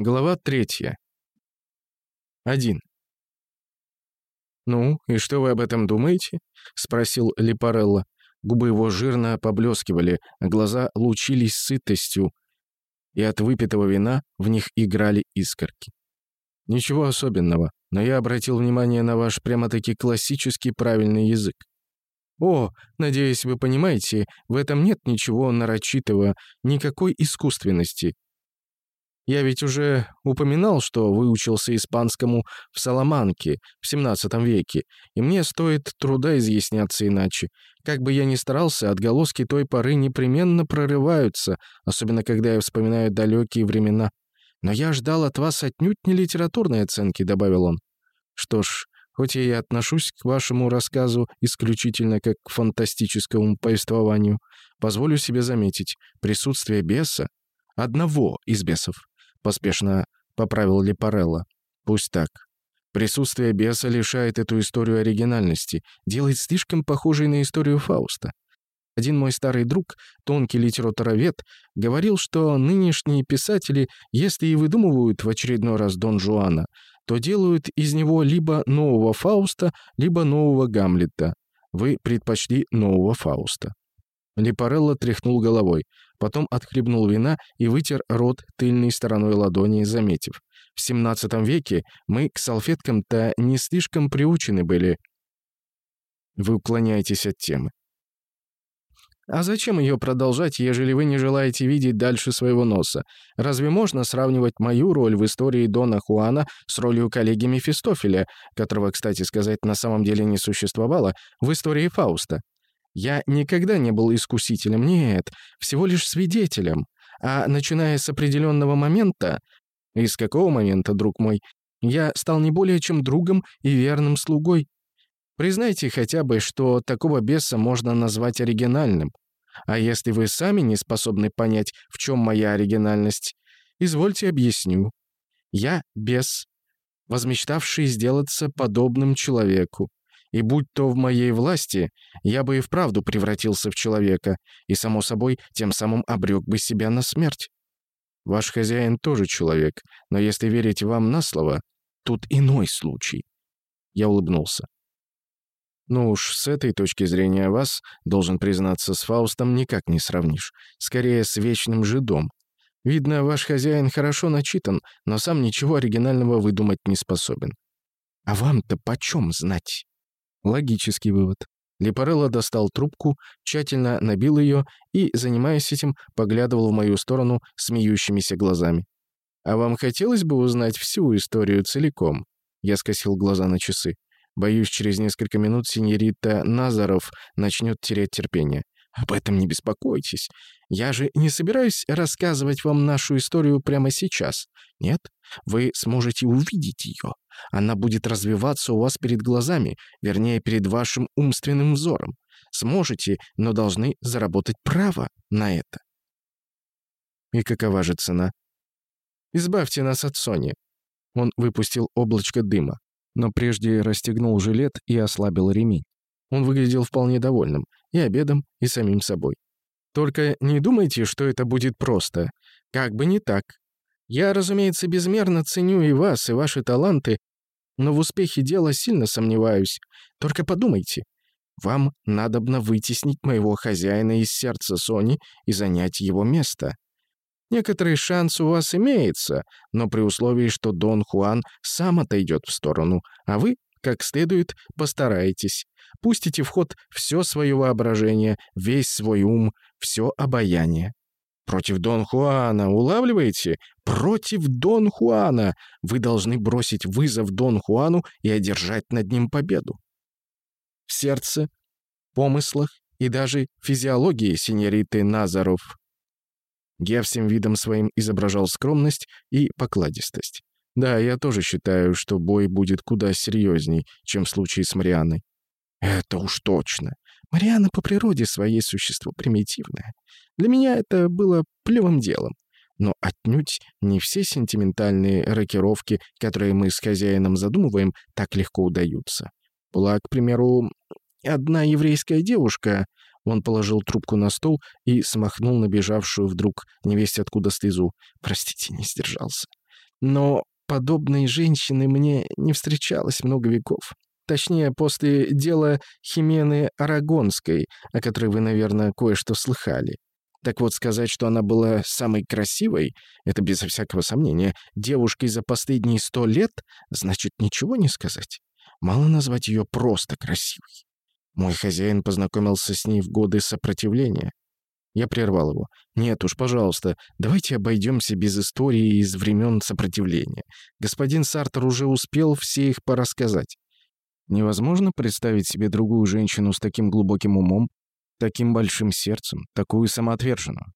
Глава третья. Один. «Ну, и что вы об этом думаете?» — спросил Липарелло. Губы его жирно поблескивали, глаза лучились сытостью, и от выпитого вина в них играли искорки. «Ничего особенного, но я обратил внимание на ваш прямо-таки классический правильный язык. О, надеюсь, вы понимаете, в этом нет ничего нарочитого, никакой искусственности. Я ведь уже упоминал, что выучился испанскому в Саламанке в XVII веке, и мне стоит труда изъясняться иначе. Как бы я ни старался, отголоски той поры непременно прорываются, особенно когда я вспоминаю далекие времена. «Но я ждал от вас отнюдь не литературной оценки», — добавил он. «Что ж, хоть я и отношусь к вашему рассказу исключительно как к фантастическому повествованию, позволю себе заметить, присутствие беса, одного из бесов, — поспешно поправил Лепарелло. «Пусть так. Присутствие беса лишает эту историю оригинальности, делает слишком похожей на историю Фауста. Один мой старый друг, тонкий литературовед, говорил, что нынешние писатели, если и выдумывают в очередной раз Дон Жуана, то делают из него либо нового Фауста, либо нового Гамлета. Вы предпочли нового Фауста. Липарелло тряхнул головой, потом отхлебнул вина и вытер рот тыльной стороной ладони, заметив. В 17 веке мы к салфеткам-то не слишком приучены были. Вы уклоняетесь от темы. А зачем ее продолжать, ежели вы не желаете видеть дальше своего носа? Разве можно сравнивать мою роль в истории Дона Хуана с ролью коллеги Мефистофеля, которого, кстати сказать, на самом деле не существовало, в истории Фауста? Я никогда не был искусителем, нет, всего лишь свидетелем. А начиная с определенного момента... Из какого момента, друг мой? Я стал не более чем другом и верным слугой. Признайте хотя бы, что такого беса можно назвать оригинальным. А если вы сами не способны понять, в чем моя оригинальность, извольте объясню. Я бес, возмечтавший сделаться подобным человеку. И будь то в моей власти, я бы и вправду превратился в человека, и, само собой, тем самым обрек бы себя на смерть. Ваш хозяин тоже человек, но если верить вам на слово, тут иной случай. Я улыбнулся. Ну уж, с этой точки зрения вас, должен признаться, с Фаустом никак не сравнишь. Скорее, с вечным жидом. Видно, ваш хозяин хорошо начитан, но сам ничего оригинального выдумать не способен. А вам-то почем знать? Логический вывод. Лепарелло достал трубку, тщательно набил ее и, занимаясь этим, поглядывал в мою сторону смеющимися глазами. «А вам хотелось бы узнать всю историю целиком?» Я скосил глаза на часы. Боюсь, через несколько минут синьорита Назаров начнет терять терпение. Об этом не беспокойтесь. Я же не собираюсь рассказывать вам нашу историю прямо сейчас. Нет, вы сможете увидеть ее. Она будет развиваться у вас перед глазами, вернее, перед вашим умственным взором. Сможете, но должны заработать право на это. И какова же цена? Избавьте нас от Сони. Он выпустил облачко дыма, но прежде расстегнул жилет и ослабил ремень. Он выглядел вполне довольным и обедом, и самим собой. Только не думайте, что это будет просто. Как бы не так. Я, разумеется, безмерно ценю и вас, и ваши таланты, но в успехе дела сильно сомневаюсь. Только подумайте. Вам надобно вытеснить моего хозяина из сердца Сони и занять его место. Некоторый шанс у вас имеется, но при условии, что Дон Хуан сам отойдет в сторону, а вы, как следует, постараетесь. Пустите в ход все свое воображение, весь свой ум, все обаяние. Против Дон Хуана, улавливаете? Против Дон Хуана! Вы должны бросить вызов Дон Хуану и одержать над ним победу. В сердце, помыслах и даже физиологии сеньориты Назаров. Я всем видом своим изображал скромность и покладистость. Да, я тоже считаю, что бой будет куда серьезней, чем в случае с Марианной. Это уж точно. Мариана по природе своей существо примитивное. Для меня это было плевым делом. Но отнюдь не все сентиментальные рокировки, которые мы с хозяином задумываем, так легко удаются. Была, к примеру, одна еврейская девушка. Он положил трубку на стол и смахнул набежавшую вдруг невесть откуда слезу. Простите, не сдержался. Но подобной женщины мне не встречалось много веков. Точнее, после дела Химены Арагонской, о которой вы, наверное, кое-что слыхали. Так вот, сказать, что она была самой красивой, это безо всякого сомнения, девушкой за последние сто лет, значит ничего не сказать. Мало назвать ее просто красивой. Мой хозяин познакомился с ней в годы сопротивления. Я прервал его. «Нет уж, пожалуйста, давайте обойдемся без истории из времен сопротивления. Господин Сартер уже успел все их порассказать. Невозможно представить себе другую женщину с таким глубоким умом, таким большим сердцем, такую самоотверженную.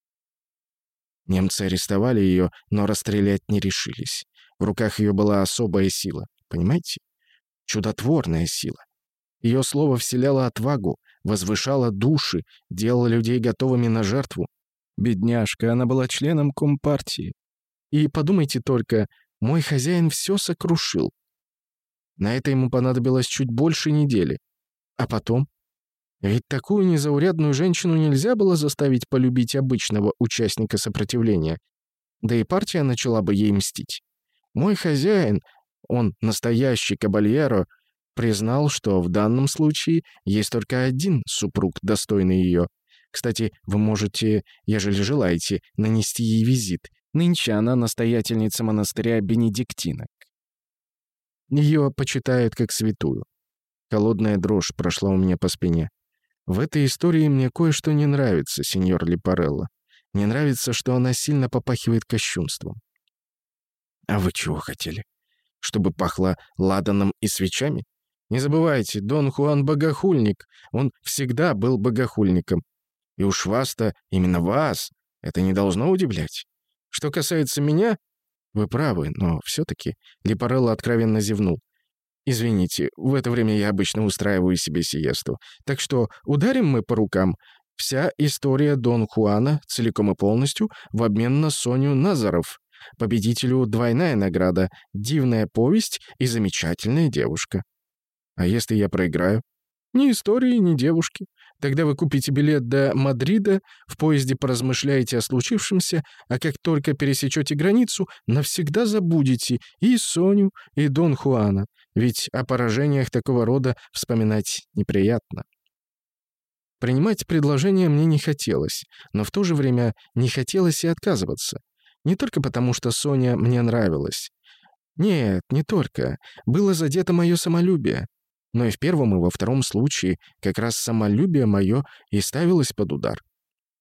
Немцы арестовали ее, но расстрелять не решились. В руках ее была особая сила, понимаете? Чудотворная сила. Ее слово вселяло отвагу, возвышало души, делало людей готовыми на жертву. Бедняжка, она была членом Компартии. И подумайте только, мой хозяин все сокрушил. На это ему понадобилось чуть больше недели. А потом? Ведь такую незаурядную женщину нельзя было заставить полюбить обычного участника сопротивления. Да и партия начала бы ей мстить. Мой хозяин, он настоящий кабальеро, признал, что в данном случае есть только один супруг, достойный ее. Кстати, вы можете, ежели желаете, нанести ей визит. Нынче она настоятельница монастыря Бенедиктинок. Ее почитают как святую. Холодная дрожь прошла у меня по спине. В этой истории мне кое-что не нравится, сеньор Липарелло. Не нравится, что она сильно попахивает кощунством. А вы чего хотели? Чтобы пахло ладаном и свечами? Не забывайте, Дон Хуан богохульник. Он всегда был богохульником. И уж вас-то, именно вас, это не должно удивлять. Что касается меня, вы правы, но все-таки Липарелло откровенно зевнул. «Извините, в это время я обычно устраиваю себе сиесту. Так что ударим мы по рукам. Вся история Дон Хуана целиком и полностью в обмен на Соню Назаров. Победителю двойная награда, дивная повесть и замечательная девушка. А если я проиграю? Ни истории, ни девушки. Тогда вы купите билет до Мадрида, в поезде поразмышляете о случившемся, а как только пересечете границу, навсегда забудете и Соню, и Дон Хуана. Ведь о поражениях такого рода вспоминать неприятно. Принимать предложение мне не хотелось, но в то же время не хотелось и отказываться. Не только потому, что Соня мне нравилась. Нет, не только. Было задето мое самолюбие. Но и в первом, и во втором случае как раз самолюбие мое и ставилось под удар.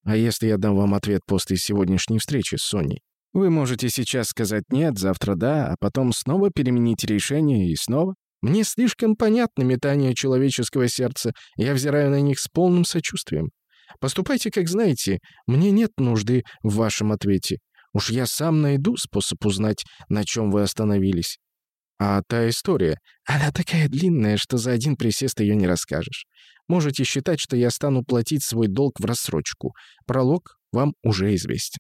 А если я дам вам ответ после сегодняшней встречи с Соней? Вы можете сейчас сказать «нет», завтра «да», а потом снова переменить решение и снова. Мне слишком понятно метание человеческого сердца, я взираю на них с полным сочувствием. Поступайте, как знаете, мне нет нужды в вашем ответе. Уж я сам найду способ узнать, на чем вы остановились. А та история, она такая длинная, что за один присест ее не расскажешь. Можете считать, что я стану платить свой долг в рассрочку. Пролог вам уже известен.